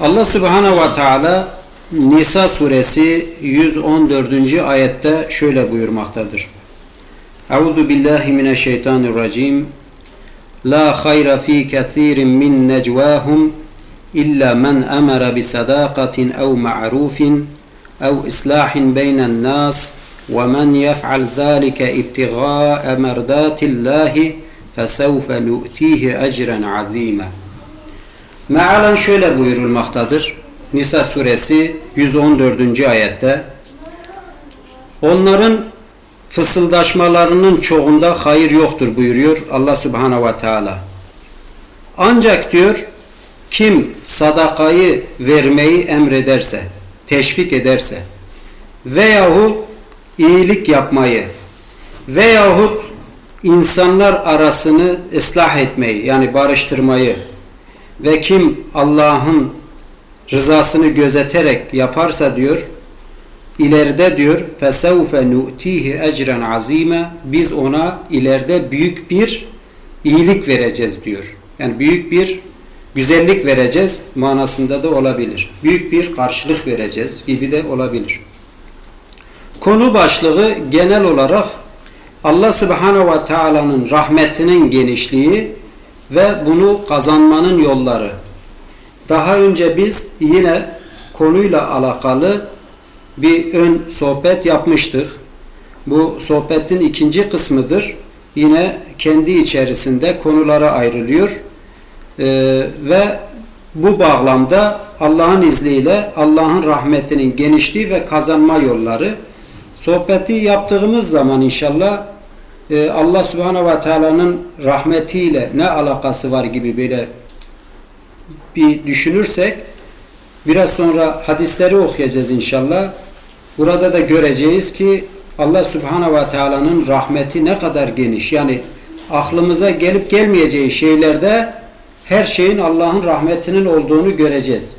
Allah Subhanahu ve Teala Nisa suresi 114. ayette şöyle buyurmaktadır. Euzu billahi mineşşeytanirracim. La hayra fi kethirin min necvahum illa men emara bi sadaqatin ev ma'rufin ev islahin beynen nas ve men yef'al zalike ibtigâ'e merdâtillahi fesevfe nu'tihi ecren azîme. Mealen şöyle buyurulmaktadır. Nisa suresi 114. ayette Onların fısıldaşmalarının çoğunda hayır yoktur buyuruyor Allah Subhanahu ve Teala. Ancak diyor kim sadakayı vermeyi emrederse, teşvik ederse veyahut iyilik yapmayı veyahut insanlar arasını ıslah etmeyi yani barıştırmayı ve kim Allah'ın rızasını gözeterek yaparsa diyor ileride diyor fesevfe nu'tihi ecren azime biz ona ileride büyük bir iyilik vereceğiz diyor. Yani büyük bir güzellik vereceğiz manasında da olabilir. Büyük bir karşılık vereceğiz gibi de olabilir. Konu başlığı genel olarak Allah Subhanahu ve Taala'nın rahmetinin genişliği ve bunu kazanmanın yolları. Daha önce biz yine konuyla alakalı bir ön sohbet yapmıştık. Bu sohbetin ikinci kısmıdır. Yine kendi içerisinde konulara ayrılıyor. Ee, ve bu bağlamda Allah'ın izniyle Allah'ın rahmetinin genişliği ve kazanma yolları sohbeti yaptığımız zaman inşallah e, Allah subhanahu ve teala'nın rahmetiyle ne alakası var gibi böyle bir düşünürsek biraz sonra hadisleri okuyacağız inşallah. Burada da göreceğiz ki Allah subhanahu ve teala'nın rahmeti ne kadar geniş. Yani aklımıza gelip gelmeyeceği şeylerde her şeyin Allah'ın rahmetinin olduğunu göreceğiz.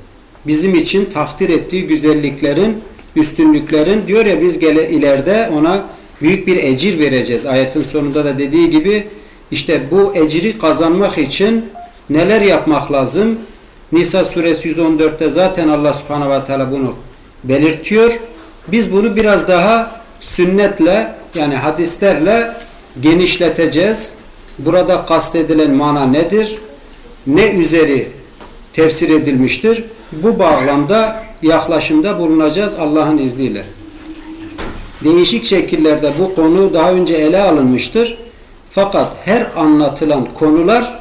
Bizim için takdir ettiği güzelliklerin, üstünlüklerin diyor ya biz gele, ileride ona büyük bir ecir vereceğiz. Ayetin sonunda da dediği gibi işte bu ecri kazanmak için neler yapmak lazım? Nisa suresi 114'te zaten Allah subhanahu ve teala bunu belirtiyor. Biz bunu biraz daha sünnetle yani hadislerle genişleteceğiz. Burada kastedilen mana nedir? Ne üzeri tefsir edilmiştir? Bu bağlamda yaklaşımda bulunacağız Allah'ın izniyle. Değişik şekillerde bu konu daha önce ele alınmıştır. Fakat her anlatılan konular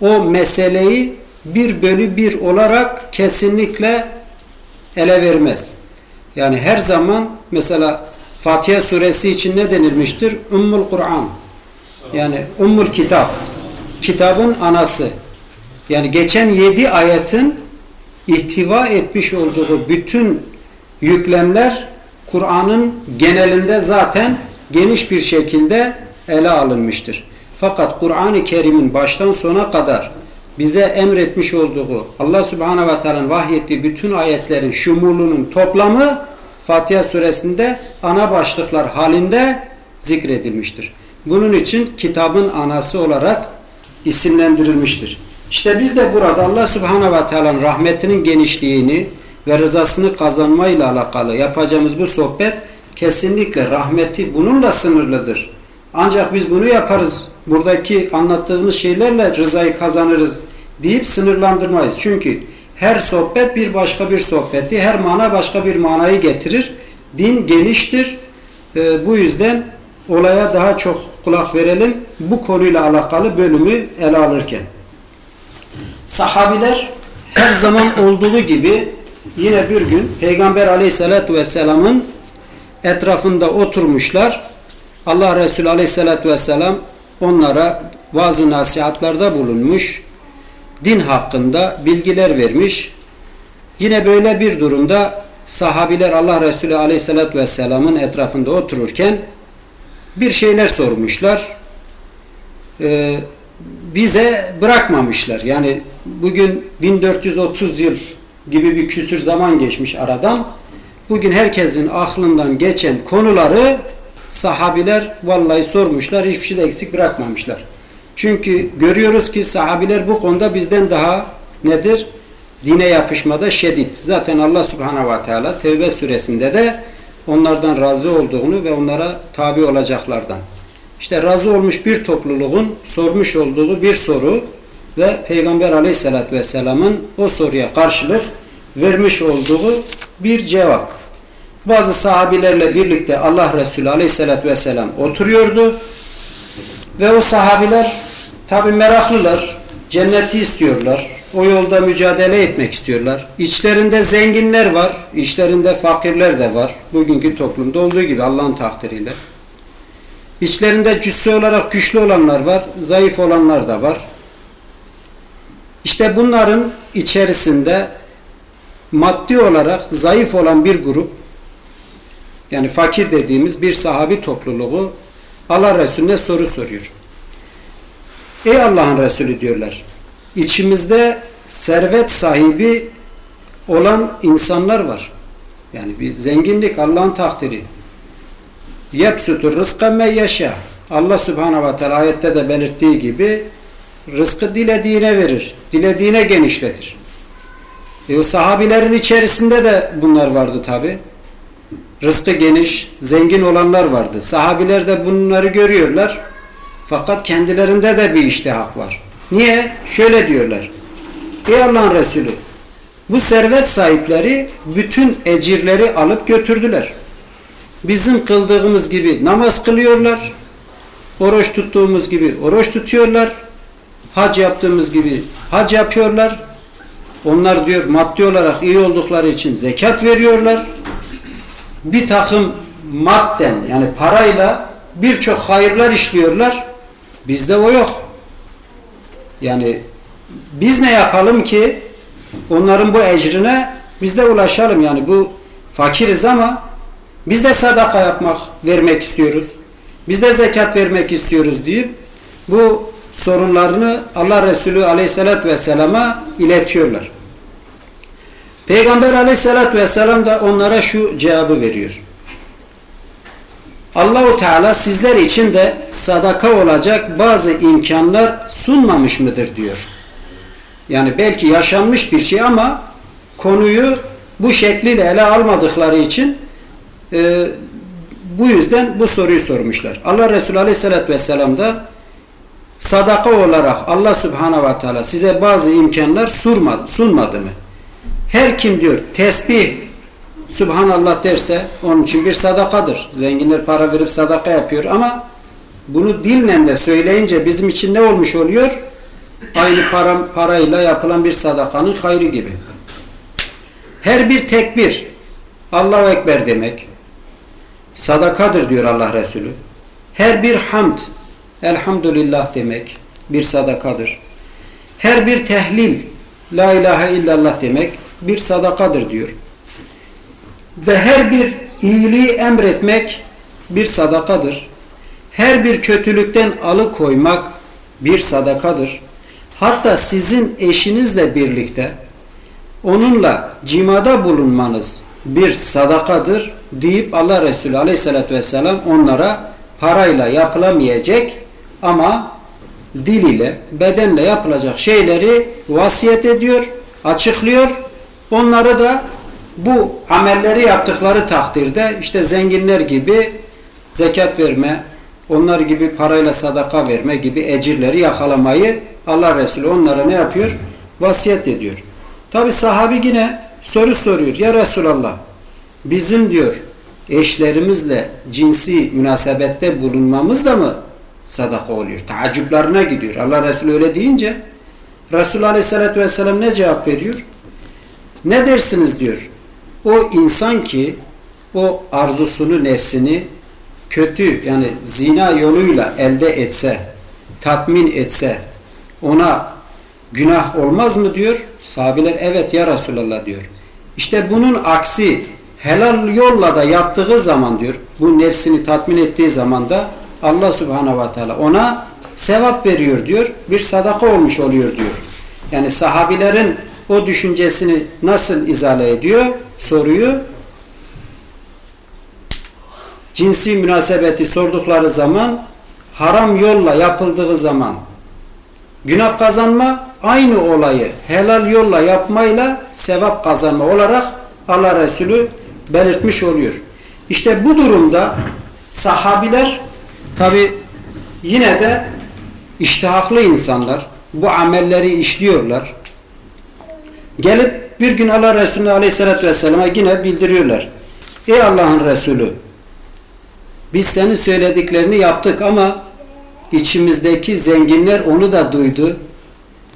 o meseleyi bir bölü bir olarak kesinlikle ele vermez. Yani her zaman mesela Fatiha suresi için ne denilmiştir? Ummul Kur'an. Yani Ummul Kitap. Kitabın anası. Yani geçen yedi ayetin ihtiva etmiş olduğu bütün yüklemler Kur'an'ın genelinde zaten geniş bir şekilde ele alınmıştır. Fakat Kur'an-ı Kerim'in baştan sona kadar bize emretmiş olduğu Allah Subhanahu ve Teala'nın vahyettiği bütün ayetlerin şumulunun toplamı Fatiha suresinde ana başlıklar halinde zikredilmiştir. Bunun için kitabın anası olarak isimlendirilmiştir. İşte biz de burada Allah Subhanahu ve Teala'nın rahmetinin genişliğini ve rızasını kazanmayla alakalı yapacağımız bu sohbet kesinlikle rahmeti bununla sınırlıdır. Ancak biz bunu yaparız. Buradaki anlattığımız şeylerle rızayı kazanırız deyip sınırlandırmayız. Çünkü her sohbet bir başka bir sohbeti, her mana başka bir manayı getirir. Din geniştir. Ee, bu yüzden olaya daha çok kulak verelim. Bu konuyla alakalı bölümü ele alırken. Sahabiler her zaman olduğu gibi yine bir gün Peygamber aleyhissalatü vesselamın etrafında oturmuşlar. Allah Resulü aleyhissalatü vesselam onlara vaaz nasihatlarda bulunmuş. Din hakkında bilgiler vermiş. Yine böyle bir durumda sahabiler Allah Resulü aleyhissalatü vesselamın etrafında otururken bir şeyler sormuşlar. Ee, bize bırakmamışlar. Yani bugün 1430 yıl gibi bir küsür zaman geçmiş aradan. Bugün herkesin aklından geçen konuları sahabiler vallahi sormuşlar. Hiçbir şey de eksik bırakmamışlar. Çünkü görüyoruz ki sahabiler bu konuda bizden daha nedir? dine yapışmada şedid. Zaten Allah subhanahu ve teala Tevbe suresinde de onlardan razı olduğunu ve onlara tabi olacaklardan. İşte razı olmuş bir topluluğun sormuş olduğu bir soru ve Peygamber aleyhissalatü vesselamın o soruya karşılık vermiş olduğu bir cevap. Bazı sahabilerle birlikte Allah Resulü aleyhissalatü vesselam oturuyordu ve o sahabiler tabi meraklılar, cenneti istiyorlar, o yolda mücadele etmek istiyorlar. İçlerinde zenginler var, içlerinde fakirler de var. Bugünkü toplumda olduğu gibi Allah'ın takdiriyle. İçlerinde cüsse olarak güçlü olanlar var, zayıf olanlar da var. İşte bunların içerisinde maddi olarak zayıf olan bir grup, yani fakir dediğimiz bir sahabi topluluğu Allah Resulüne soru soruyor. Ey Allah'ın Resulü diyorlar. İçimizde servet sahibi olan insanlar var. Yani bir zenginlik Allah'ın takdiri. Yepsutur rızka me yaşa. Allah Subhanahu ve Teala ayette de belirttiği gibi rızkı dilediğine verir. Dilediğine genişletir. E o sahabilerin içerisinde de bunlar vardı tabi. Rızkı geniş, zengin olanlar vardı. Sahabiler de bunları görüyorlar. Fakat kendilerinde de bir iştihak var. Niye? Şöyle diyorlar. Ey Allah'ın Resulü bu servet sahipleri bütün ecirleri alıp götürdüler. Bizim kıldığımız gibi namaz kılıyorlar. Oruç tuttuğumuz gibi oruç tutuyorlar. Hac yaptığımız gibi hac yapıyorlar. Onlar diyor maddi olarak iyi oldukları için zekat veriyorlar. Bir takım madden yani parayla birçok hayırlar işliyorlar. Bizde o yok. Yani biz ne yapalım ki onların bu ecrine biz de ulaşalım. Yani bu fakiriz ama biz de sadaka yapmak, vermek istiyoruz. Biz de zekat vermek istiyoruz deyip bu sorunlarını Allah Resulü aleyhissalatü vesselama iletiyorlar. Peygamber aleyhissalatü vesselam da onlara şu cevabı veriyor. Allahu Teala sizler için de sadaka olacak bazı imkanlar sunmamış mıdır diyor. Yani belki yaşanmış bir şey ama konuyu bu şekliyle ele almadıkları için e, bu yüzden bu soruyu sormuşlar. Allah Resulü Aleyhisselatü Vesselam da sadaka olarak Allah Subhanahu ve Teala size bazı imkanlar sunmadı, sunmadı mı? Her kim diyor tesbih Subhanallah derse onun için bir sadakadır. Zenginler para verip sadaka yapıyor ama bunu dille de söyleyince bizim için ne olmuş oluyor? Aynı para, parayla yapılan bir sadakanın hayrı gibi. Her bir tekbir Allahu Ekber demek sadakadır diyor Allah Resulü. Her bir hamd elhamdülillah demek bir sadakadır. Her bir tehlil la ilahe illallah demek bir sadakadır diyor. Ve her bir iyiliği emretmek bir sadakadır. Her bir kötülükten alıkoymak bir sadakadır. Hatta sizin eşinizle birlikte onunla cimada bulunmanız bir sadakadır deyip Allah Resulü aleyhissalatü vesselam onlara parayla yapılamayacak ama dil ile bedenle yapılacak şeyleri vasiyet ediyor, açıklıyor. Onları da bu amelleri yaptıkları takdirde işte zenginler gibi zekat verme, onlar gibi parayla sadaka verme gibi ecirleri yakalamayı Allah Resulü onlara ne yapıyor? Vasiyet ediyor. Tabi sahabi yine soru soruyor. Ya Resulallah bizim diyor eşlerimizle cinsi münasebette bulunmamız da mı sadaka oluyor? Taaccüplarına gidiyor. Allah Resulü öyle deyince Resulü Aleyhisselatü Vesselam ne cevap veriyor? Ne dersiniz diyor. O insan ki o arzusunu, nefsini kötü yani zina yoluyla elde etse, tatmin etse ona günah olmaz mı diyor. Sahabiler evet ya Resulallah diyor. İşte bunun aksi helal yolla da yaptığı zaman diyor bu nefsini tatmin ettiği zaman da Allah subhanahu ve teala ona sevap veriyor diyor. Bir sadaka olmuş oluyor diyor. Yani sahabilerin o düşüncesini nasıl izale ediyor? Soruyu cinsi münasebeti sordukları zaman haram yolla yapıldığı zaman günah kazanma aynı olayı helal yolla yapmayla sevap kazanma olarak Allah Resulü belirtmiş oluyor. İşte bu durumda sahabiler tabi yine de iştihaklı insanlar bu amelleri işliyorlar. Gelip bir gün Allah Resulü Aleyhisselatü Vesselam'a yine bildiriyorlar. Ey Allah'ın Resulü biz senin söylediklerini yaptık ama içimizdeki zenginler onu da duydu.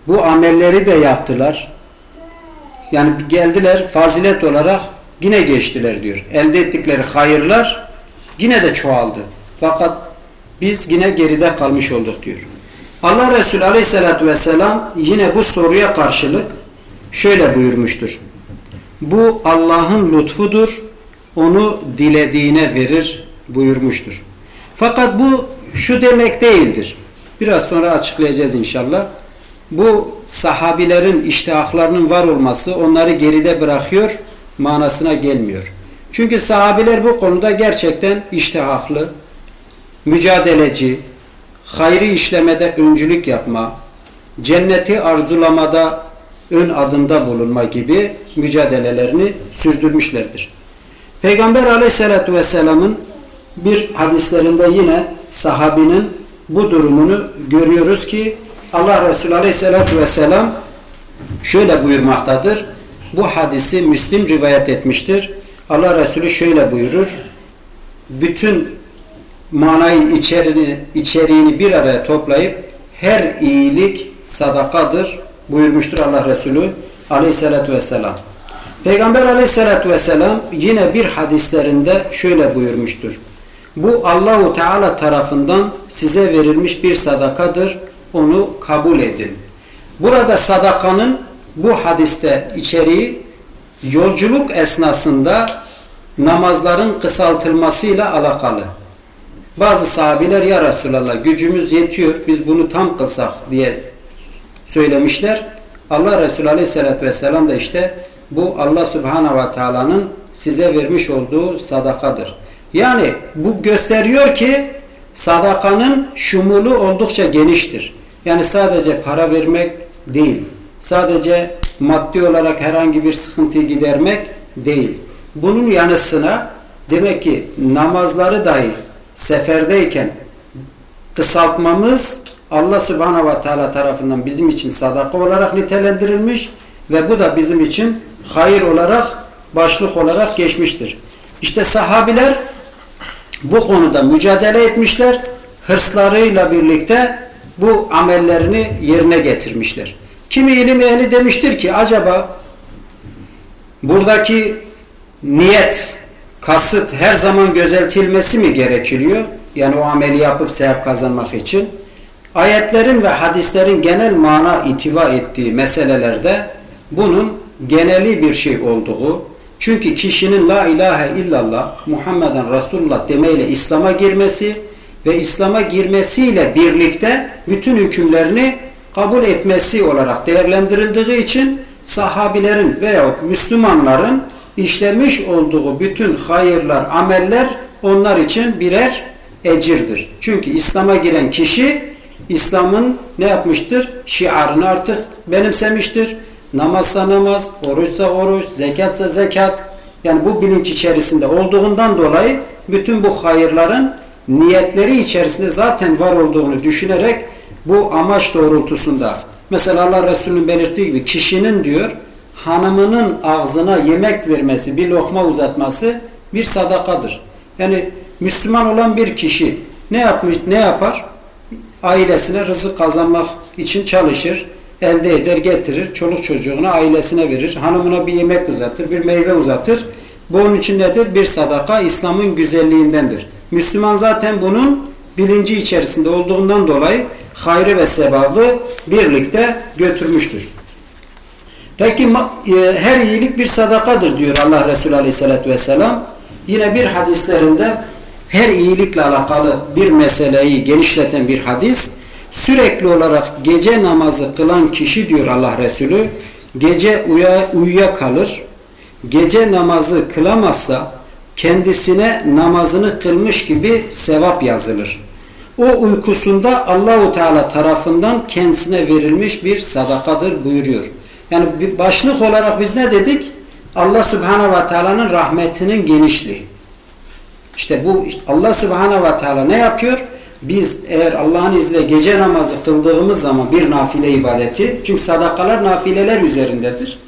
Bu amelleri de yaptılar. Yani geldiler fazilet olarak yine geçtiler diyor. Elde ettikleri hayırlar yine de çoğaldı. Fakat biz yine geride kalmış olduk diyor. Allah Resulü Aleyhisselatü Vesselam yine bu soruya karşılık şöyle buyurmuştur. Bu Allah'ın lütfudur. Onu dilediğine verir buyurmuştur. Fakat bu şu demek değildir. Biraz sonra açıklayacağız inşallah. Bu sahabilerin iştihaklarının var olması onları geride bırakıyor manasına gelmiyor. Çünkü sahabiler bu konuda gerçekten iştihaklı, mücadeleci, hayrı işlemede öncülük yapma, cenneti arzulamada ön adımda bulunma gibi mücadelelerini sürdürmüşlerdir. Peygamber aleyhissalatü vesselamın bir hadislerinde yine sahabinin bu durumunu görüyoruz ki Allah Resulü aleyhissalatü vesselam şöyle buyurmaktadır. Bu hadisi Müslim rivayet etmiştir. Allah Resulü şöyle buyurur. Bütün manayı içeriğini, içeriğini bir araya toplayıp her iyilik sadakadır buyurmuştur Allah Resulü aleyhissalatü vesselam. Peygamber aleyhissalatü vesselam yine bir hadislerinde şöyle buyurmuştur. Bu Allahu Teala tarafından size verilmiş bir sadakadır. Onu kabul edin. Burada sadakanın bu hadiste içeriği yolculuk esnasında namazların kısaltılmasıyla alakalı. Bazı sahabiler ya Resulallah gücümüz yetiyor biz bunu tam kılsak diye söylemişler. Allah Resulü Aleyhisselatü Vesselam da işte bu Allah Subhanahu ve Taala'nın size vermiş olduğu sadakadır. Yani bu gösteriyor ki sadakanın şumulu oldukça geniştir. Yani sadece para vermek değil. Sadece maddi olarak herhangi bir sıkıntıyı gidermek değil. Bunun yanısına demek ki namazları dahi seferdeyken kısaltmamız Allah Subhanahu ve Teala tarafından bizim için sadaka olarak nitelendirilmiş ve bu da bizim için hayır olarak başlık olarak geçmiştir. İşte sahabiler bu konuda mücadele etmişler. Hırslarıyla birlikte bu amellerini yerine getirmişler. Kimi ilim ehli demiştir ki acaba buradaki niyet, kasıt her zaman gözeltilmesi mi gerekiyor? Yani o ameli yapıp sevap kazanmak için. Ayetlerin ve hadislerin genel mana itiva ettiği meselelerde bunun geneli bir şey olduğu, çünkü kişinin la ilahe illallah Muhammeden Resulullah demeyle İslam'a girmesi ve İslam'a girmesiyle birlikte bütün hükümlerini kabul etmesi olarak değerlendirildiği için sahabilerin veya Müslümanların işlemiş olduğu bütün hayırlar, ameller onlar için birer ecirdir. Çünkü İslam'a giren kişi İslam'ın ne yapmıştır? Şiarını artık benimsemiştir. Namazsa namaz, oruçsa oruç, zekatsa zekat. Yani bu bilinç içerisinde olduğundan dolayı bütün bu hayırların niyetleri içerisinde zaten var olduğunu düşünerek bu amaç doğrultusunda mesela Allah Resulü'nün belirttiği gibi kişinin diyor hanımının ağzına yemek vermesi, bir lokma uzatması bir sadakadır. Yani Müslüman olan bir kişi ne yapmış, ne yapar? Ailesine rızık kazanmak için çalışır, elde eder, getirir, çoluk çocuğuna, ailesine verir, hanımına bir yemek uzatır, bir meyve uzatır. Bu onun için nedir? Bir sadaka İslam'ın güzelliğindendir. Müslüman zaten bunun bilinci içerisinde olduğundan dolayı hayrı ve sevabı birlikte götürmüştür. Peki e, her iyilik bir sadakadır diyor Allah Resulü Aleyhisselatü Vesselam. Yine bir hadislerinde her iyilikle alakalı bir meseleyi genişleten bir hadis. Sürekli olarak gece namazı kılan kişi diyor Allah Resulü gece uya, uyuya kalır. Gece namazı kılamazsa kendisine namazını kılmış gibi sevap yazılır. o uykusunda Allahu Teala tarafından kendisine verilmiş bir sadakadır buyuruyor. Yani bir başlık olarak biz ne dedik? Allah Subhanahu ve Teala'nın rahmetinin genişliği. İşte bu işte Allah Subhanahu ve Teala ne yapıyor? Biz eğer Allah'ın izniyle gece namazı kıldığımız zaman bir nafile ibadeti, çünkü sadakalar nafileler üzerindedir.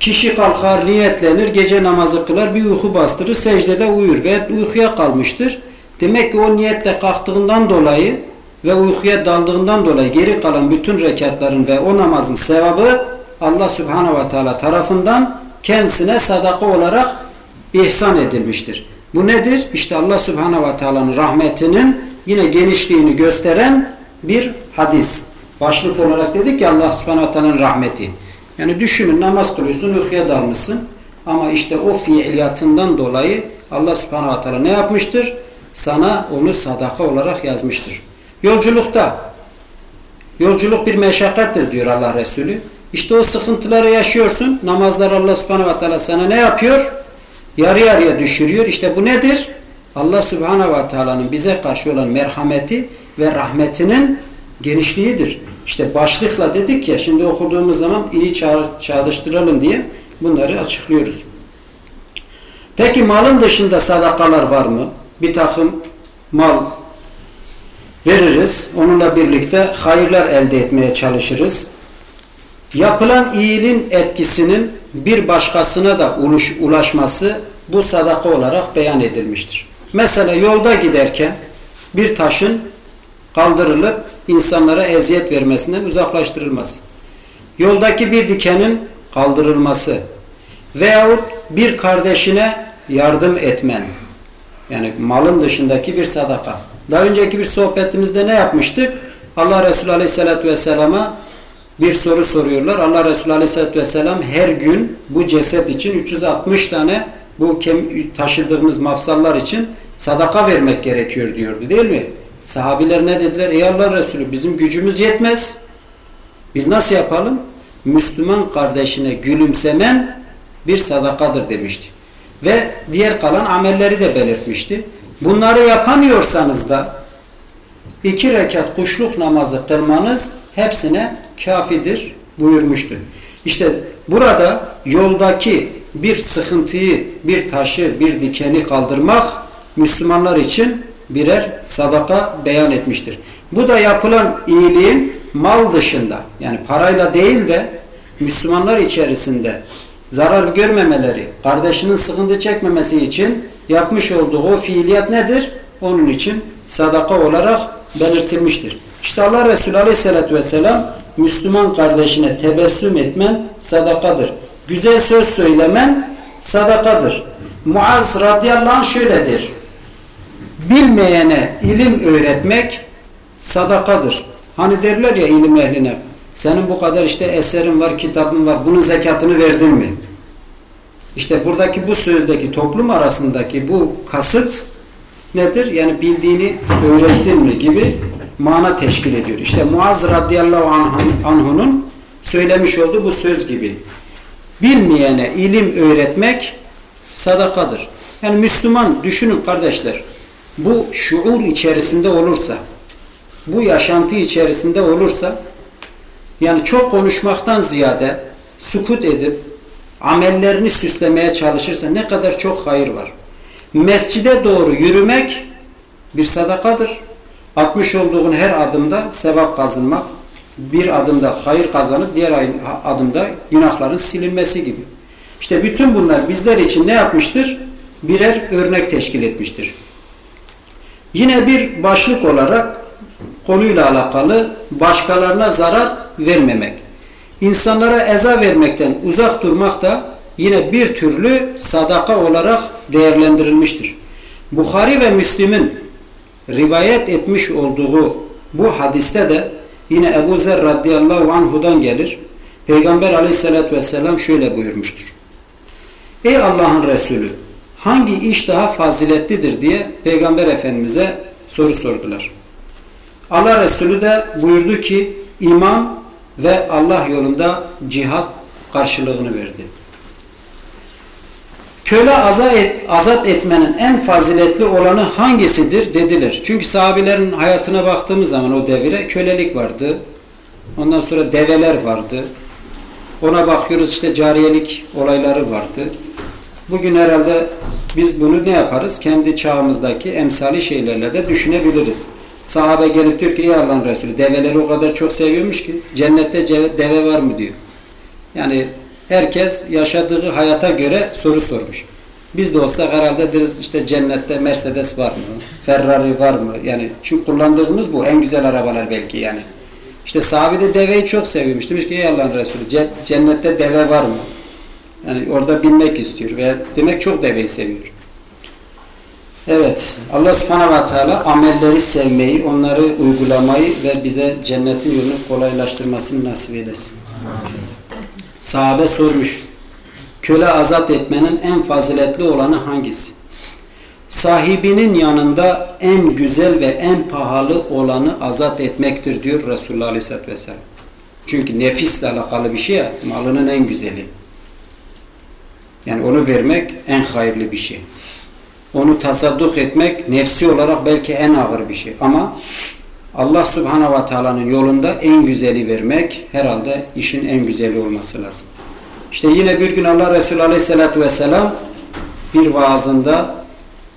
Kişi kalkar, niyetlenir, gece namazı kılar, bir uyku bastırır, secdede uyur ve uykuya kalmıştır. Demek ki o niyetle kalktığından dolayı ve uykuya daldığından dolayı geri kalan bütün rekatların ve o namazın sevabı Allah Subhanahu ve Teala tarafından kendisine sadaka olarak ihsan edilmiştir. Bu nedir? İşte Allah Subhanahu ve Teala'nın rahmetinin yine genişliğini gösteren bir hadis. Başlık olarak dedik ki Allah Subhanahu ve Teala'nın rahmeti. Yani düşünün namaz kılıyorsun, uykuya dalmışsın. Ama işte o fiiliyatından dolayı Allah Subhanahu ve Teala ne yapmıştır? Sana onu sadaka olarak yazmıştır. Yolculukta yolculuk bir meşakkattir diyor Allah Resulü. İşte o sıkıntıları yaşıyorsun. Namazlar Allah Subhanahu ve Teala sana ne yapıyor? Yarı yarıya düşürüyor. İşte bu nedir? Allah Subhanahu ve Teala'nın bize karşı olan merhameti ve rahmetinin genişliğidir. İşte başlıkla dedik ya şimdi okuduğumuz zaman iyi ça çağrıştıralım diye bunları açıklıyoruz. Peki malın dışında sadakalar var mı? Bir takım mal veririz. Onunla birlikte hayırlar elde etmeye çalışırız. Yapılan iyiliğin etkisinin bir başkasına da ulaşması bu sadaka olarak beyan edilmiştir. Mesela yolda giderken bir taşın kaldırılıp insanlara eziyet vermesinden uzaklaştırılması. Yoldaki bir dikenin kaldırılması veyahut bir kardeşine yardım etmen. Yani malın dışındaki bir sadaka. Daha önceki bir sohbetimizde ne yapmıştık? Allah Resulü Aleyhisselatü Vesselam'a bir soru soruyorlar. Allah Resulü Aleyhisselatü Vesselam her gün bu ceset için 360 tane bu taşıdığımız mafsallar için sadaka vermek gerekiyor diyordu değil mi? Sahabiler ne dediler? Ey Allah Resulü bizim gücümüz yetmez. Biz nasıl yapalım? Müslüman kardeşine gülümsemen bir sadakadır demişti. Ve diğer kalan amelleri de belirtmişti. Bunları yapamıyorsanız da iki rekat kuşluk namazı kılmanız hepsine kafidir buyurmuştu. İşte burada yoldaki bir sıkıntıyı, bir taşı, bir dikeni kaldırmak Müslümanlar için birer sadaka beyan etmiştir. Bu da yapılan iyiliğin mal dışında yani parayla değil de Müslümanlar içerisinde zarar görmemeleri, kardeşinin sıkıntı çekmemesi için yapmış olduğu o fiiliyat nedir? Onun için sadaka olarak belirtilmiştir. İşte Allah Resulü Aleyhisselatü Vesselam Müslüman kardeşine tebessüm etmen sadakadır. Güzel söz söylemen sadakadır. Muaz radıyallahu anh şöyledir. Bilmeyene ilim öğretmek sadakadır. Hani derler ya ilim ehline senin bu kadar işte eserin var, kitabın var. Bunun zekatını verdin mi? İşte buradaki bu sözdeki toplum arasındaki bu kasıt nedir? Yani bildiğini öğrettin mi gibi mana teşkil ediyor. İşte Muaz radıyallahu anh'unun söylemiş olduğu bu söz gibi. Bilmeyene ilim öğretmek sadakadır. Yani Müslüman düşünün kardeşler. Bu şuur içerisinde olursa, bu yaşantı içerisinde olursa yani çok konuşmaktan ziyade sukut edip amellerini süslemeye çalışırsa ne kadar çok hayır var. Mescide doğru yürümek bir sadakadır. Atmış olduğun her adımda sevap kazanmak, bir adımda hayır kazanıp diğer adımda günahların silinmesi gibi. İşte bütün bunlar bizler için ne yapmıştır? Birer örnek teşkil etmiştir. Yine bir başlık olarak konuyla alakalı başkalarına zarar vermemek. İnsanlara eza vermekten uzak durmak da yine bir türlü sadaka olarak değerlendirilmiştir. Bukhari ve Müslim'in rivayet etmiş olduğu bu hadiste de yine Ebu Zer radıyallahu anhudan gelir. Peygamber aleyhissalatü vesselam şöyle buyurmuştur. Ey Allah'ın Resulü hangi iş daha faziletlidir diye Peygamber Efendimiz'e soru sordular. Allah Resulü de buyurdu ki iman ve Allah yolunda cihat karşılığını verdi. köle azat, et, azat etmenin en faziletli olanı hangisidir dediler. Çünkü sahabilerin hayatına baktığımız zaman o devire kölelik vardı. Ondan sonra develer vardı. Ona bakıyoruz işte cariyelik olayları vardı. Bugün herhalde biz bunu ne yaparız? Kendi çağımızdaki emsali şeylerle de düşünebiliriz. Sahabe gelip diyor ki ey Allah'ın Resulü develeri o kadar çok seviyormuş ki cennette deve var mı diyor. Yani herkes yaşadığı hayata göre soru sormuş. Biz de olsak herhalde deriz işte cennette Mercedes var mı? Ferrari var mı? Yani çünkü kullandığımız bu en güzel arabalar belki yani. İşte sahabe de deveyi çok seviyormuş. Demiş ki ey Allah'ın Resulü cennette deve var mı? Yani orada binmek istiyor ve demek çok deveyi seviyor. Evet, Allah subhanahu ve teala amelleri sevmeyi, onları uygulamayı ve bize cennetin yolunu kolaylaştırmasını nasip eylesin. Sahabe sormuş, köle azat etmenin en faziletli olanı hangisi? Sahibinin yanında en güzel ve en pahalı olanı azat etmektir diyor Resulullah Aleyhisselatü Vesselam. Çünkü nefisle alakalı bir şey ya, malının en güzeli. Yani onu vermek en hayırlı bir şey. Onu tasadduk etmek nefsi olarak belki en ağır bir şey. Ama Allah Subhanahu ve Taala'nın yolunda en güzeli vermek herhalde işin en güzeli olması lazım. İşte yine bir gün Allah Resulü Aleyhisselatü Vesselam bir vaazında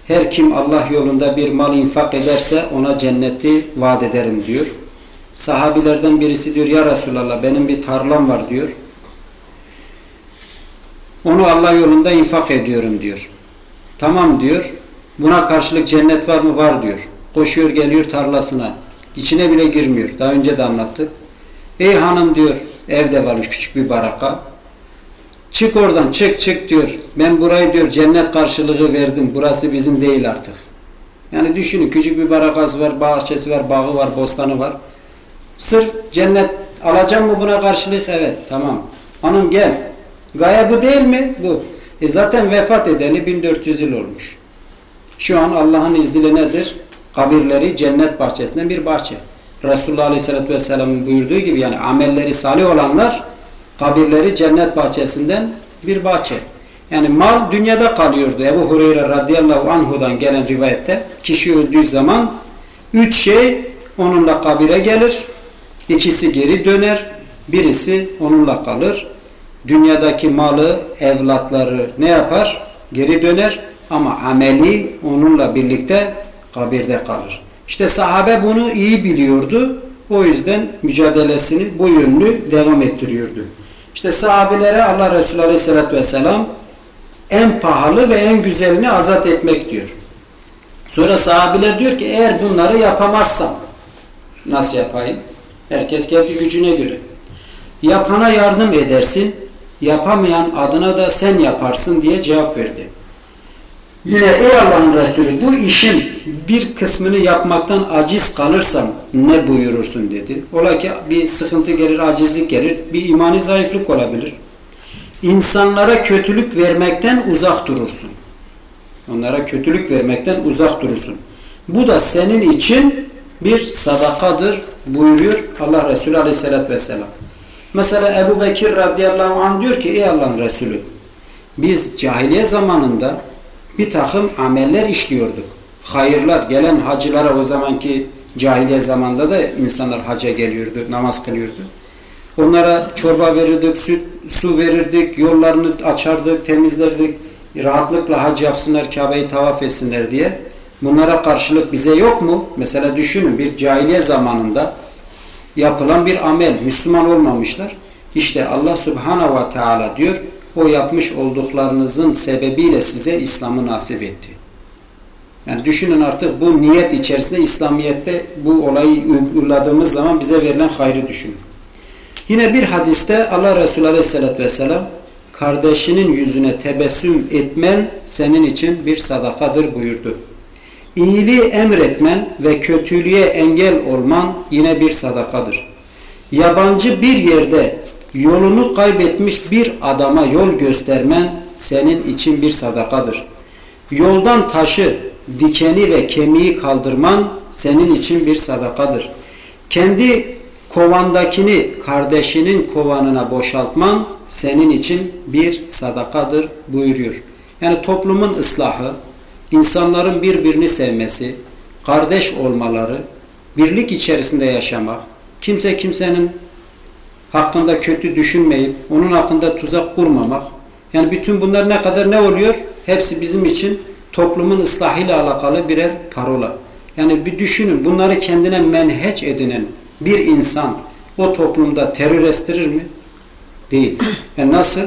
her kim Allah yolunda bir mal infak ederse ona cenneti vaat ederim diyor. Sahabilerden birisi diyor ya Resulallah benim bir tarlam var diyor. Onu Allah yolunda infak ediyorum diyor. Tamam diyor. Buna karşılık cennet var mı? Var diyor. Koşuyor geliyor tarlasına. İçine bile girmiyor. Daha önce de anlattık. Ey hanım diyor. Evde varmış küçük bir baraka. Çık oradan çık çık diyor. Ben burayı diyor cennet karşılığı verdim. Burası bizim değil artık. Yani düşünün küçük bir barakası var, bahçesi var, bağı var, bostanı var. Sırf cennet alacağım mı buna karşılık? Evet tamam. Hanım gel. Gaye bu değil mi? Bu. E zaten vefat edeli 1400 yıl olmuş. Şu an Allah'ın izniyle nedir? Kabirleri cennet bahçesinden bir bahçe. Resulullah Aleyhisselatü Vesselam'ın buyurduğu gibi yani amelleri salih olanlar kabirleri cennet bahçesinden bir bahçe. Yani mal dünyada kalıyordu. Ebu Hureyre radıyallahu anhudan gelen rivayette kişi öldüğü zaman üç şey onunla kabire gelir. İkisi geri döner. Birisi onunla kalır dünyadaki malı, evlatları ne yapar? Geri döner ama ameli onunla birlikte kabirde kalır. İşte sahabe bunu iyi biliyordu. O yüzden mücadelesini bu yönlü devam ettiriyordu. İşte sahabelere Allah Resulü Aleyhisselatü Vesselam en pahalı ve en güzelini azat etmek diyor. Sonra sahabeler diyor ki eğer bunları yapamazsam nasıl yapayım? Herkes kendi gücüne göre. Yapana yardım edersin yapamayan adına da sen yaparsın diye cevap verdi. Yine ey Allah'ın Resulü bu işin bir kısmını yapmaktan aciz kalırsam ne buyurursun dedi. Ola ki bir sıkıntı gelir, acizlik gelir, bir imani zayıflık olabilir. İnsanlara kötülük vermekten uzak durursun. Onlara kötülük vermekten uzak durursun. Bu da senin için bir sadakadır buyuruyor Allah Resulü Aleyhisselatü Vesselam. Mesela Ebu Bekir radıyallahu anh diyor ki ey Allah'ın Resulü biz cahiliye zamanında bir takım ameller işliyorduk. Hayırlar gelen hacılara o zamanki cahiliye zamanda da insanlar haca geliyordu, namaz kılıyordu. Onlara çorba verirdik, süt, su verirdik, yollarını açardık, temizlerdik. Rahatlıkla hac yapsınlar, Kabe'yi tavaf etsinler diye. Bunlara karşılık bize yok mu? Mesela düşünün bir cahiliye zamanında yapılan bir amel. Müslüman olmamışlar. İşte Allah Subhanahu ve Teala diyor o yapmış olduklarınızın sebebiyle size İslam'ı nasip etti. Yani düşünün artık bu niyet içerisinde İslamiyet'te bu olayı uyguladığımız zaman bize verilen hayrı düşünün. Yine bir hadiste Allah Resulü Aleyhisselatü Vesselam kardeşinin yüzüne tebessüm etmen senin için bir sadakadır buyurdu. İyiliği emretmen ve kötülüğe engel olman yine bir sadakadır. Yabancı bir yerde yolunu kaybetmiş bir adama yol göstermen senin için bir sadakadır. Yoldan taşı, dikeni ve kemiği kaldırman senin için bir sadakadır. Kendi kovandakini kardeşinin kovanına boşaltman senin için bir sadakadır buyuruyor. Yani toplumun ıslahı, insanların birbirini sevmesi, kardeş olmaları, birlik içerisinde yaşamak, kimse kimsenin hakkında kötü düşünmeyip onun hakkında tuzak kurmamak. Yani bütün bunlar ne kadar ne oluyor? Hepsi bizim için toplumun ıslahıyla alakalı birer parola. Yani bir düşünün bunları kendine menheç edinen bir insan o toplumda terör estirir mi? Değil. Yani nasıl?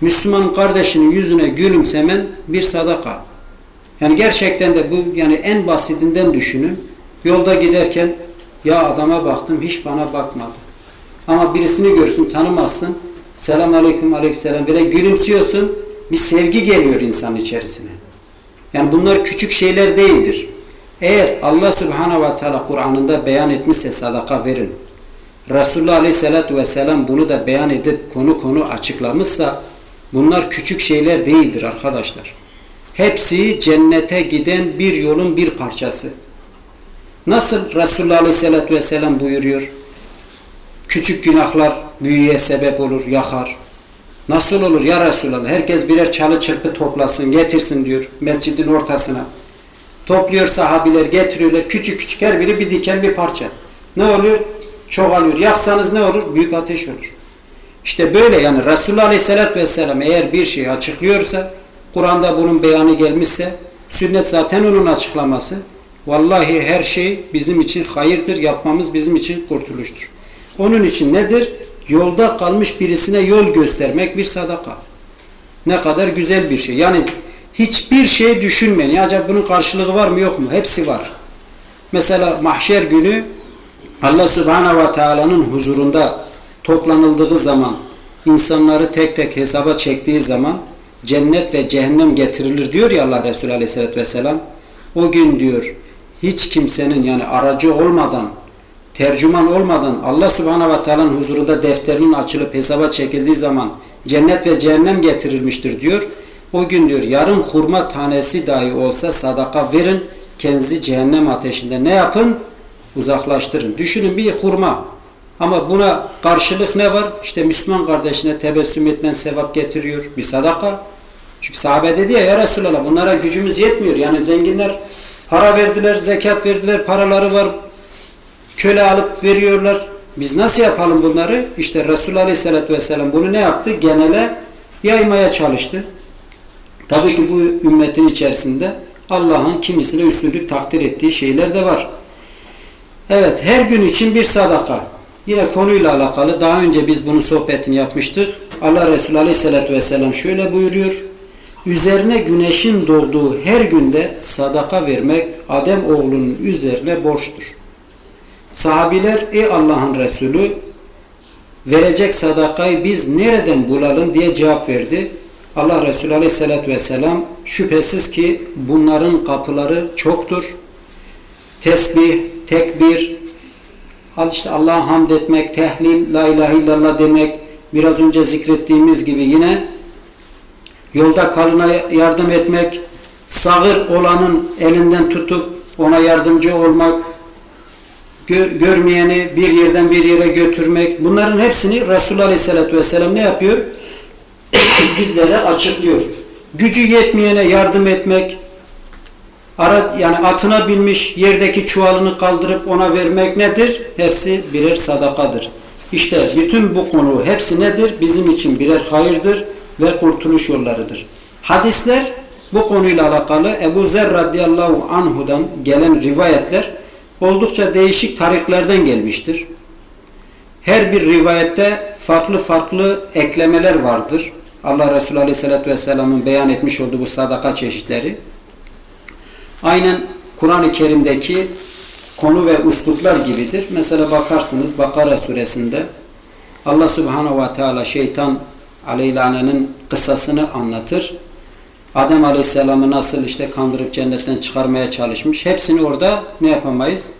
Müslüman kardeşinin yüzüne gülümsemen bir sadaka. Yani gerçekten de bu yani en basitinden düşünün. Yolda giderken ya adama baktım hiç bana bakmadı. Ama birisini görsün tanımazsın. Selam aleyküm aleyküm böyle gülümsüyorsun. Bir sevgi geliyor insan içerisine. Yani bunlar küçük şeyler değildir. Eğer Allah Subhanahu ve Teala Kur'an'ında beyan etmişse sadaka verin. Resulullah Aleyhisselatü Vesselam bunu da beyan edip konu konu açıklamışsa bunlar küçük şeyler değildir arkadaşlar. Hepsi cennete giden bir yolun bir parçası. Nasıl Resulullah Aleyhisselatü Vesselam buyuruyor? Küçük günahlar büyüye sebep olur, yakar. Nasıl olur ya Resulallah? Herkes birer çalı çırpı toplasın, getirsin diyor mescidin ortasına. Topluyor sahabiler, getiriyorlar. Küçük küçük her biri bir diken bir parça. Ne oluyor? Çoğalıyor. Yaksanız ne olur? Büyük ateş olur. İşte böyle yani Resulullah Aleyhisselatü Vesselam eğer bir şeyi açıklıyorsa, Kur'an'da bunun beyanı gelmişse, sünnet zaten onun açıklaması. Vallahi her şey bizim için hayırdır, yapmamız bizim için kurtuluştur. Onun için nedir? Yolda kalmış birisine yol göstermek bir sadaka. Ne kadar güzel bir şey. Yani hiçbir şey düşünmeyin. Ya acaba bunun karşılığı var mı yok mu? Hepsi var. Mesela mahşer günü Allah Subhanahu ve Teala'nın huzurunda toplanıldığı zaman insanları tek tek hesaba çektiği zaman cennet ve cehennem getirilir diyor ya Allah Resulü Aleyhisselatü Vesselam. O gün diyor hiç kimsenin yani aracı olmadan tercüman olmadan Allah Subhanahu ve Teala'nın huzurunda defterinin açılıp hesaba çekildiği zaman cennet ve cehennem getirilmiştir diyor. O gün diyor yarım hurma tanesi dahi olsa sadaka verin. Kendinizi cehennem ateşinde ne yapın? Uzaklaştırın. Düşünün bir hurma. Ama buna karşılık ne var? İşte Müslüman kardeşine tebessüm etmen sevap getiriyor. Bir sadaka. Çünkü sahabe dedi ya ya Resulallah bunlara gücümüz yetmiyor. Yani zenginler para verdiler, zekat verdiler, paraları var. Köle alıp veriyorlar. Biz nasıl yapalım bunları? İşte Resulullah Aleyhisselatü Vesselam bunu ne yaptı? Genele yaymaya çalıştı. Tabii ki bu ümmetin içerisinde Allah'ın kimisine üstünlük takdir ettiği şeyler de var. Evet, her gün için bir sadaka. Yine konuyla alakalı daha önce biz bunun sohbetini yapmıştık. Allah Resulü Aleyhisselatü Vesselam şöyle buyuruyor. Üzerine güneşin doğduğu her günde sadaka vermek Adem oğlunun üzerine borçtur. Sahabiler ey Allah'ın Resulü verecek sadakayı biz nereden bulalım diye cevap verdi. Allah Resulü Aleyhisselatü Vesselam şüphesiz ki bunların kapıları çoktur. Tesbih, tekbir, al işte Allah'a hamd etmek, tehlil, la ilahe illallah demek, biraz önce zikrettiğimiz gibi yine yolda kalına yardım etmek, sağır olanın elinden tutup ona yardımcı olmak, gör, görmeyeni bir yerden bir yere götürmek, bunların hepsini Resulullah Aleyhisselatü Vesselam ne yapıyor? bizlere açıklıyor. Gücü yetmeyene yardım etmek, ara, yani atına binmiş yerdeki çuvalını kaldırıp ona vermek nedir? Hepsi birer sadakadır. İşte bütün bu konu hepsi nedir? Bizim için birer hayırdır ve kurtuluş yollarıdır. Hadisler bu konuyla alakalı Ebu Zer radıyallahu anhudan gelen rivayetler oldukça değişik tariklerden gelmiştir. Her bir rivayette farklı farklı eklemeler vardır. Allah Resulü Aleyhisselatü Vesselam'ın beyan etmiş olduğu bu sadaka çeşitleri. Aynen Kur'an-ı Kerim'deki konu ve usluplar gibidir. Mesela bakarsınız Bakara suresinde Allah Subhanahu ve Teala şeytan aleyhilanenin kıssasını anlatır. Adem Aleyhisselam'ı nasıl işte kandırıp cennetten çıkarmaya çalışmış. Hepsini orada ne yapamayız?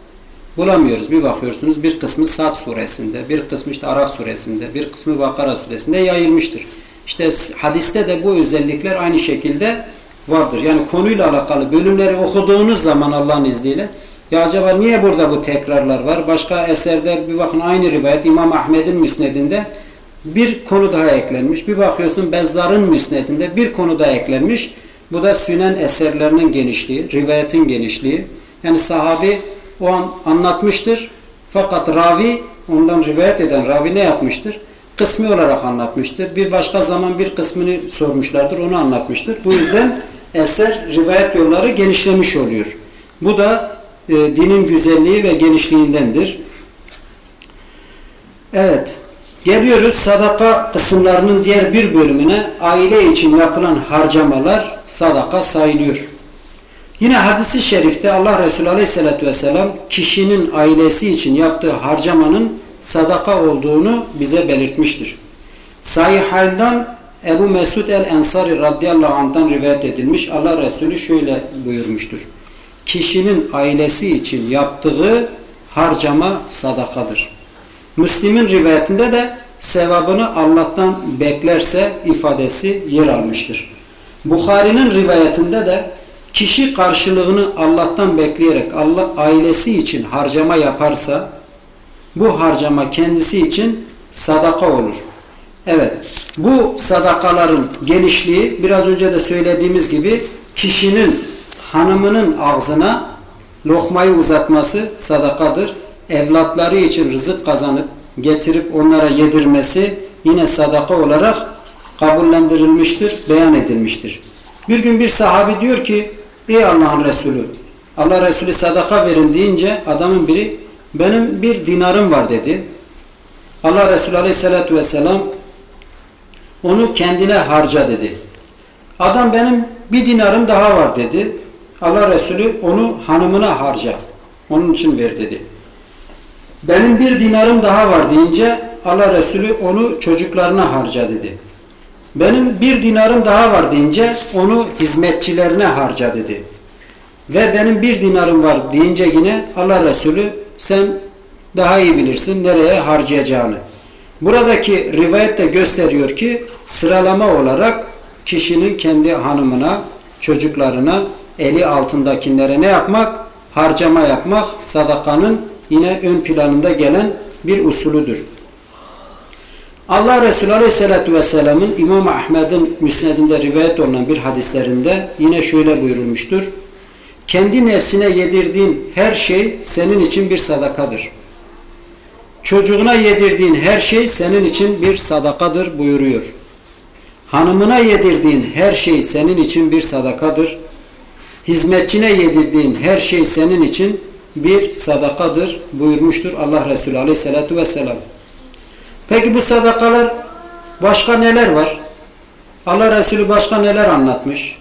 Bulamıyoruz. Bir bakıyorsunuz bir kısmı Sad suresinde, bir kısmı işte Araf suresinde, bir kısmı Bakara suresinde yayılmıştır. İşte hadiste de bu özellikler aynı şekilde vardır. Yani konuyla alakalı bölümleri okuduğunuz zaman Allah'ın izniyle ya acaba niye burada bu tekrarlar var? Başka eserde bir bakın aynı rivayet İmam Ahmed'in müsnedinde bir konu daha eklenmiş. Bir bakıyorsun Bezzar'ın müsnedinde bir konu daha eklenmiş. Bu da sünen eserlerinin genişliği, rivayetin genişliği. Yani sahabi o an anlatmıştır. Fakat ravi, ondan rivayet eden ravi ne yapmıştır? Kısmi olarak anlatmıştır. Bir başka zaman bir kısmını sormuşlardır, onu anlatmıştır. Bu yüzden eser, rivayet yolları genişlemiş oluyor. Bu da e, dinin güzelliği ve genişliğindendir. Evet. Geliyoruz sadaka kısımlarının diğer bir bölümüne aile için yapılan harcamalar sadaka sayılıyor. Yine hadisi şerifte Allah Resulü Aleyhisselatü Vesselam kişinin ailesi için yaptığı harcamanın sadaka olduğunu bize belirtmiştir. Sahihayn'dan Ebu Mesud el-Ensari radıyallahu anh'tan rivayet edilmiş. Allah Resulü şöyle buyurmuştur. Kişinin ailesi için yaptığı harcama sadakadır. Müslim'in rivayetinde de sevabını Allah'tan beklerse ifadesi yer almıştır. Bukhari'nin rivayetinde de kişi karşılığını Allah'tan bekleyerek Allah ailesi için harcama yaparsa bu harcama kendisi için sadaka olur. Evet. Bu sadakaların genişliği biraz önce de söylediğimiz gibi kişinin hanımının ağzına lokmayı uzatması sadakadır. Evlatları için rızık kazanıp getirip onlara yedirmesi yine sadaka olarak kabullendirilmiştir, beyan edilmiştir. Bir gün bir sahabi diyor ki Ey Allah'ın Resulü Allah Resulü sadaka verin deyince adamın biri benim bir dinarım var dedi. Allah Resulü Aleyhisselatü Vesselam onu kendine harca dedi. Adam benim bir dinarım daha var dedi. Allah Resulü onu hanımına harca. Onun için ver dedi. Benim bir dinarım daha var deyince Allah Resulü onu çocuklarına harca dedi. Benim bir dinarım daha var deyince onu hizmetçilerine harca dedi. Ve benim bir dinarım var deyince yine Allah Resulü sen daha iyi bilirsin nereye harcayacağını. Buradaki rivayet de gösteriyor ki sıralama olarak kişinin kendi hanımına, çocuklarına, eli altındakilere ne yapmak? Harcama yapmak sadakanın yine ön planında gelen bir usulüdür. Allah Resulü Aleyhisselatü Vesselam'ın İmam Ahmed'in müsnedinde rivayet olunan bir hadislerinde yine şöyle buyurulmuştur. Kendi nefsine yedirdiğin her şey senin için bir sadakadır. Çocuğuna yedirdiğin her şey senin için bir sadakadır buyuruyor. Hanımına yedirdiğin her şey senin için bir sadakadır. Hizmetçine yedirdiğin her şey senin için bir sadakadır buyurmuştur Allah Resulü Aleyhisselatü Vesselam. Peki bu sadakalar başka neler var? Allah Resulü başka neler anlatmış?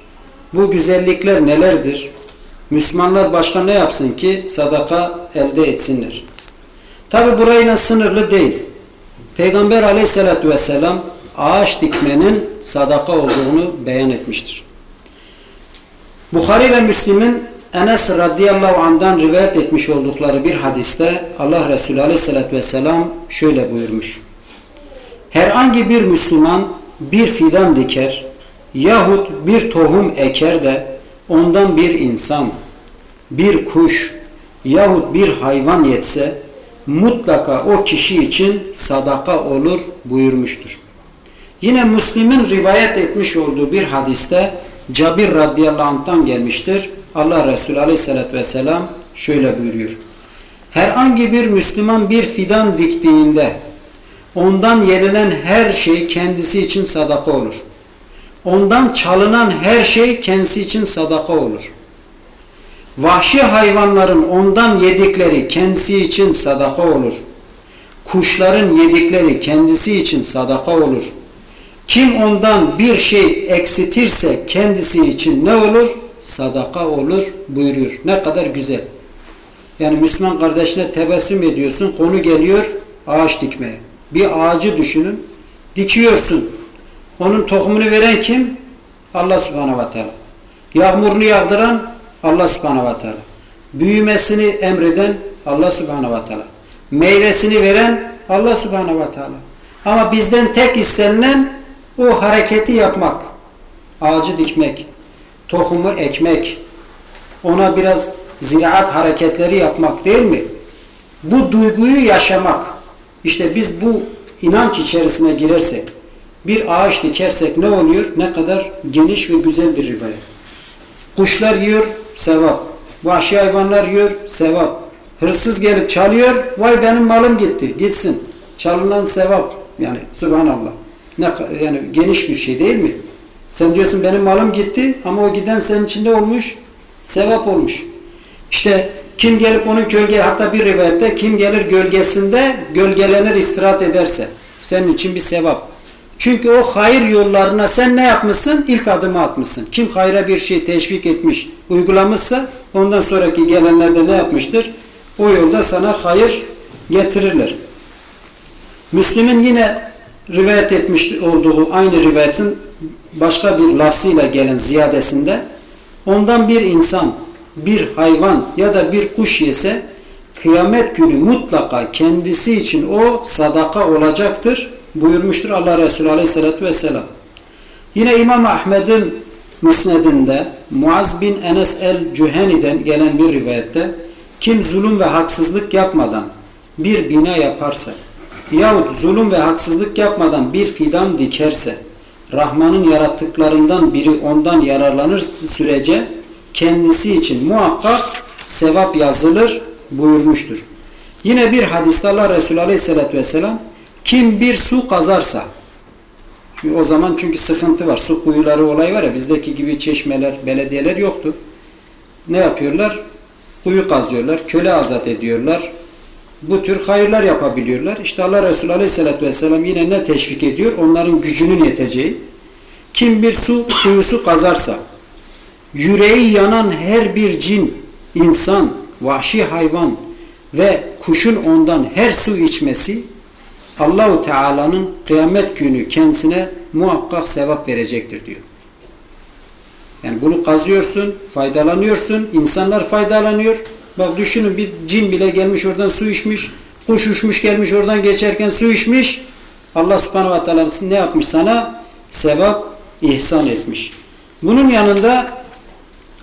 Bu güzellikler nelerdir? Müslümanlar başka ne yapsın ki sadaka elde etsinler? Tabi burayla sınırlı değil. Peygamber aleyhissalatü vesselam ağaç dikmenin sadaka olduğunu beyan etmiştir. Bukhari ve Müslim'in Enes radıyallahu anh'dan rivayet etmiş oldukları bir hadiste Allah Resulü aleyhissalatü vesselam şöyle buyurmuş. Herhangi bir Müslüman bir fidan diker yahut bir tohum eker de ondan bir insan, bir kuş yahut bir hayvan yetse mutlaka o kişi için sadaka olur buyurmuştur. Yine Müslim'in rivayet etmiş olduğu bir hadiste Cabir radıyallahu anh'tan gelmiştir. Allah Resulü aleyhissalatü vesselam şöyle buyuruyor. Herhangi bir Müslüman bir fidan diktiğinde ondan yenilen her şey kendisi için sadaka olur. Ondan çalınan her şey kendisi için sadaka olur. Vahşi hayvanların ondan yedikleri kendisi için sadaka olur. Kuşların yedikleri kendisi için sadaka olur. Kim ondan bir şey eksitirse kendisi için ne olur? Sadaka olur buyuruyor. Ne kadar güzel. Yani Müslüman kardeşine tebessüm ediyorsun. Konu geliyor ağaç dikmeye. Bir ağacı düşünün. Dikiyorsun. Onun tohumunu veren kim? Allah subhanahu wa ta'ala. Yağmurunu yağdıran Allah subhanahu wa ta'ala. Büyümesini emreden Allah subhanahu wa ta'ala. Meyvesini veren Allah subhanahu wa ta'ala. Ama bizden tek istenilen o hareketi yapmak. Ağacı dikmek. Tohumu ekmek. Ona biraz ziraat hareketleri yapmak değil mi? Bu duyguyu yaşamak. İşte biz bu inanç içerisine girersek, Bir ağaç dikersek ne oluyor? Ne kadar geniş ve güzel bir rivayet. Kuşlar yiyor, sevap. Vahşi hayvanlar yiyor, sevap. Hırsız gelip çalıyor, vay benim malım gitti, gitsin. Çalınan sevap. Yani subhanallah. Ne, yani geniş bir şey değil mi? Sen diyorsun benim malım gitti ama o giden senin içinde olmuş, sevap olmuş. İşte kim gelip onun gölge hatta bir rivayette kim gelir gölgesinde gölgelenir istirahat ederse senin için bir sevap. Çünkü o hayır yollarına sen ne yapmışsın? İlk adımı atmışsın. Kim hayra bir şey teşvik etmiş, uygulamışsa ondan sonraki gelenler de ne yapmıştır? O yolda sana hayır getirirler. Müslüm'ün yine rivayet etmiş olduğu aynı rivayetin başka bir lafzıyla gelen ziyadesinde ondan bir insan, bir hayvan ya da bir kuş yese kıyamet günü mutlaka kendisi için o sadaka olacaktır buyurmuştur Allah Resulü Aleyhisselatü Vesselam. Yine İmam Ahmed'in müsnedinde Muaz bin Enes el-Cüheni'den gelen bir rivayette kim zulüm ve haksızlık yapmadan bir bina yaparsa yahut zulüm ve haksızlık yapmadan bir fidan dikerse Rahman'ın yarattıklarından biri ondan yararlanır sürece kendisi için muhakkak sevap yazılır buyurmuştur. Yine bir hadiste Allah Resulü Aleyhisselatü Vesselam kim bir su kazarsa o zaman çünkü sıkıntı var. Su kuyuları olay var ya bizdeki gibi çeşmeler, belediyeler yoktu. Ne yapıyorlar? Kuyu kazıyorlar, köle azat ediyorlar. Bu tür hayırlar yapabiliyorlar. İşte Allah Resulü Aleyhisselatü Vesselam yine ne teşvik ediyor? Onların gücünün yeteceği. Kim bir su kuyusu kazarsa, yüreği yanan her bir cin, insan, vahşi hayvan ve kuşun ondan her su içmesi Allahu Teala'nın kıyamet günü kendisine muhakkak sevap verecektir diyor. Yani bunu kazıyorsun, faydalanıyorsun, insanlar faydalanıyor. Bak düşünün bir cin bile gelmiş oradan su içmiş, kuş uçmuş gelmiş oradan geçerken su içmiş. Allah subhanahu wa ta'ala ne yapmış sana? Sevap ihsan etmiş. Bunun yanında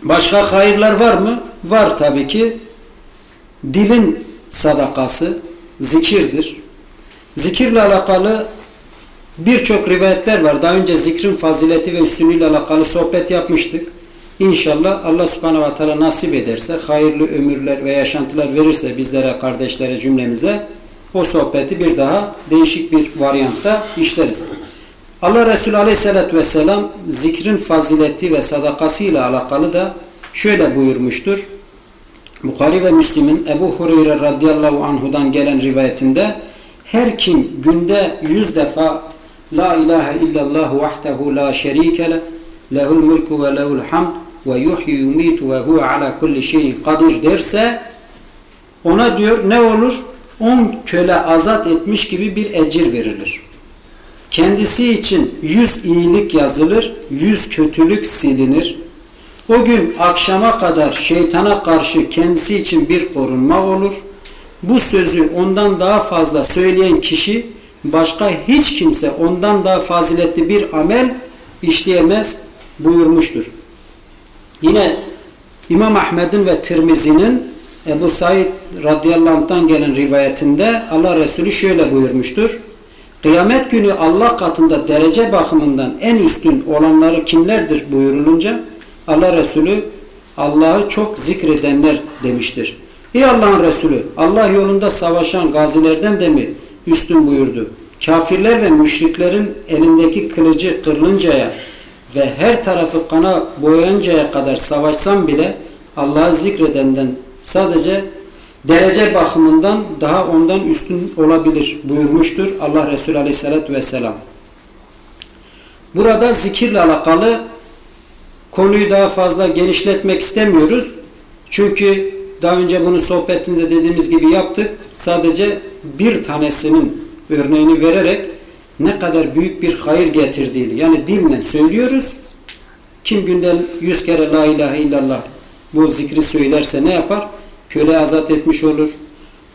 başka hayırlar var mı? Var tabii ki. Dilin sadakası zikirdir. Zikirle alakalı birçok rivayetler var. Daha önce zikrin fazileti ve üstünlüğüyle alakalı sohbet yapmıştık. İnşallah Allah subhanahu wa ta'ala nasip ederse, hayırlı ömürler ve yaşantılar verirse bizlere, kardeşlere, cümlemize o sohbeti bir daha değişik bir varyantta işleriz. Allah Resulü aleyhissalatü vesselam zikrin fazileti ve sadakası ile alakalı da şöyle buyurmuştur. Bukhari ve Müslim'in Ebu Hureyre radıyallahu anhudan gelen rivayetinde her kim günde yüz defa La ilahe illallah vahdehu la şerike le lehul mulku ve lehul hamd ve yuhyi yumitu ve huve ala kulli şeyin kadir derse ona diyor ne olur? On köle azat etmiş gibi bir ecir verilir. Kendisi için yüz iyilik yazılır, yüz kötülük silinir. O gün akşama kadar şeytana karşı kendisi için bir korunma olur. Bu sözü ondan daha fazla söyleyen kişi başka hiç kimse ondan daha faziletli bir amel işleyemez buyurmuştur. Yine İmam Ahmed'in ve Tirmizi'nin Ebu Said radıyallahu gelen rivayetinde Allah Resulü şöyle buyurmuştur. Kıyamet günü Allah katında derece bakımından en üstün olanları kimlerdir buyurulunca Allah Resulü Allah'ı çok zikredenler demiştir. Ey Allah'ın Resulü Allah yolunda savaşan gazilerden de mi üstün buyurdu? Kafirler ve müşriklerin elindeki kılıcı kırılıncaya ve her tarafı kana boyayıncaya kadar savaşsam bile Allah'ı zikredenden sadece derece bakımından daha ondan üstün olabilir buyurmuştur Allah Resulü Aleyhisselatü Vesselam. Burada zikirle alakalı konuyu daha fazla genişletmek istemiyoruz. Çünkü daha önce bunu sohbetinde dediğimiz gibi yaptık. Sadece bir tanesinin örneğini vererek ne kadar büyük bir hayır getirdiğini yani dinle söylüyoruz. Kim günden yüz kere la ilahe illallah bu zikri söylerse ne yapar? Köle azat etmiş olur.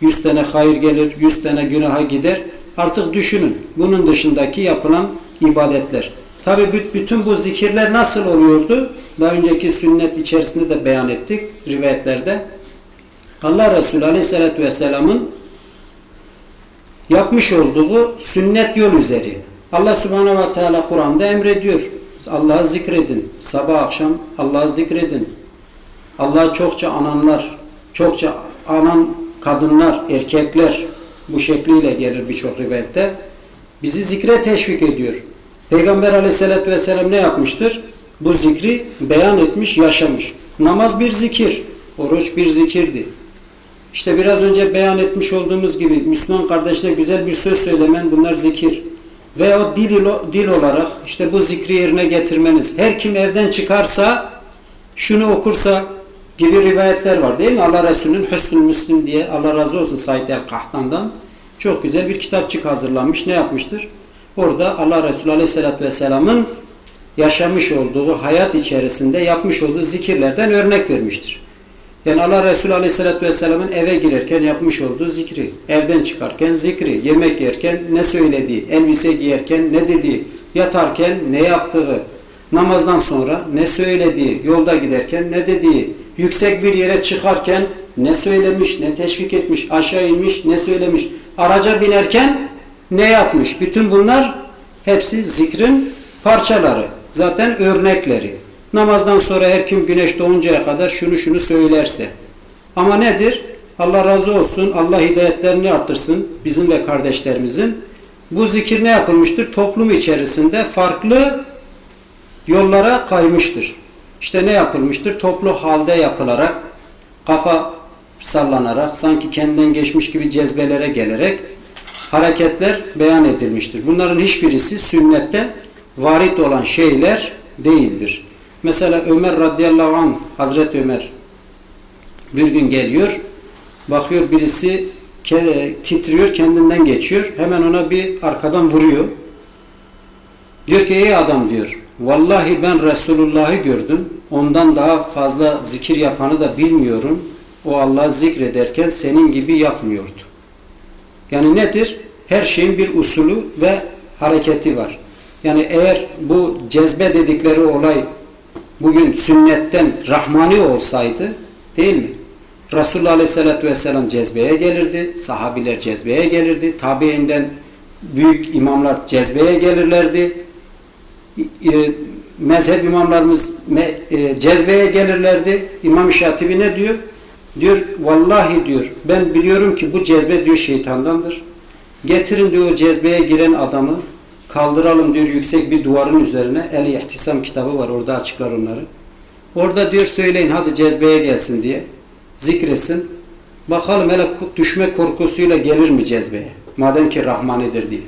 Yüz tane hayır gelir, yüz tane günaha gider. Artık düşünün bunun dışındaki yapılan ibadetler. Tabi bütün bu zikirler nasıl oluyordu? Daha önceki sünnet içerisinde de beyan ettik rivayetlerde. Allah Resulü Aleyhisselatü Vesselam'ın yapmış olduğu sünnet yol üzeri. Allah subhanehu ve teala Kur'an'da emrediyor. Allah'ı zikredin. Sabah akşam Allah'ı zikredin. Allah'ı çokça ananlar, çokça anan kadınlar, erkekler bu şekliyle gelir birçok rivayette. Bizi zikre teşvik ediyor. Peygamber aleyhissalatü vesselam ne yapmıştır? Bu zikri beyan etmiş, yaşamış. Namaz bir zikir, oruç bir zikirdi. İşte biraz önce beyan etmiş olduğumuz gibi Müslüman kardeşine güzel bir söz söylemen bunlar zikir. Ve o dil, dil olarak işte bu zikri yerine getirmeniz. Her kim evden çıkarsa şunu okursa gibi rivayetler var değil mi? Allah Resulü'nün Hüsnül Müslim diye Allah razı olsun Said el-Kahtan'dan çok güzel bir kitapçık hazırlanmış. Ne yapmıştır? Orada Allah Resulü Aleyhisselatü Vesselam'ın yaşamış olduğu hayat içerisinde yapmış olduğu zikirlerden örnek vermiştir. Yani Allah Resulü Aleyhisselatü Vesselam'ın eve girerken yapmış olduğu zikri, evden çıkarken zikri, yemek yerken ne söylediği, elbise giyerken ne dediği, yatarken ne yaptığı, namazdan sonra ne söylediği, yolda giderken ne dediği, yüksek bir yere çıkarken ne söylemiş, ne teşvik etmiş, aşağı inmiş, ne söylemiş, araca binerken ne yapmış. Bütün bunlar hepsi zikrin parçaları. Zaten örnekleri. Namazdan sonra her kim güneş doğuncaya kadar şunu şunu söylerse. Ama nedir? Allah razı olsun, Allah hidayetlerini artırsın bizim ve kardeşlerimizin. Bu zikir ne yapılmıştır? Toplum içerisinde farklı yollara kaymıştır. İşte ne yapılmıştır? Toplu halde yapılarak, kafa sallanarak, sanki kendinden geçmiş gibi cezbelere gelerek hareketler beyan edilmiştir. Bunların hiçbirisi sünnette varit olan şeyler değildir. Mesela Ömer radıyallahu anh, Hazreti Ömer bir gün geliyor, bakıyor birisi titriyor, kendinden geçiyor. Hemen ona bir arkadan vuruyor. Diyor ki ey adam diyor, vallahi ben Resulullah'ı gördüm. Ondan daha fazla zikir yapanı da bilmiyorum. O Allah'ı zikrederken senin gibi yapmıyordu. Yani nedir? Her şeyin bir usulü ve hareketi var. Yani eğer bu cezbe dedikleri olay bugün sünnetten rahmani olsaydı değil mi? Resulullah Aleyhisselatü Vesselam cezbeye gelirdi. Sahabiler cezbeye gelirdi. Tabiinden büyük imamlar cezbeye gelirlerdi. E, mezhep imamlarımız e, cezbeye gelirlerdi. İmam Şatibi ne diyor? Diyor vallahi diyor ben biliyorum ki bu cezbe diyor şeytandandır. Getirin diyor o cezbeye giren adamı kaldıralım diyor yüksek bir duvarın üzerine. El İhtisam kitabı var orada açıklar onları. Orada diyor söyleyin hadi cezbeye gelsin diye. Zikresin. Bakalım hele düşme korkusuyla gelir mi cezbeye? Madem ki Rahmanidir diye.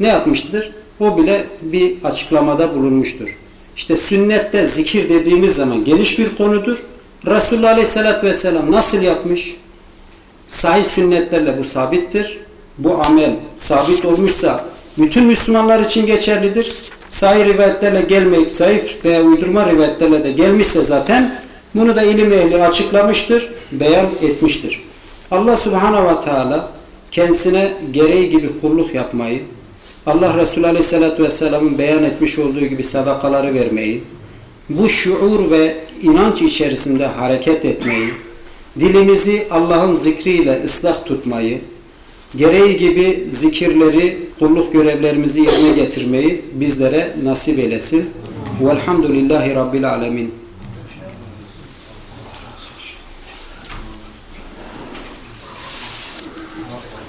Ne yapmıştır? O bile bir açıklamada bulunmuştur. İşte sünnette zikir dediğimiz zaman geniş bir konudur. Resulullah Aleyhisselatü Vesselam nasıl yapmış? Sahih sünnetlerle bu sabittir. Bu amel sabit olmuşsa bütün Müslümanlar için geçerlidir. Sahih rivayetlerle gelmeyip zayıf veya uydurma rivayetlerle de gelmişse zaten bunu da ilim ehli açıklamıştır, beyan etmiştir. Allah Subhanahu ve Teala kendisine gereği gibi kulluk yapmayı, Allah Resulü Aleyhisselatü Vesselam'ın beyan etmiş olduğu gibi sadakaları vermeyi, bu şuur ve inanç içerisinde hareket etmeyi, dilimizi Allah'ın zikriyle ıslah tutmayı, gereği gibi zikirleri, kulluk görevlerimizi yerine getirmeyi bizlere nasip eylesin. Velhamdülillahi Rabbil Alemin.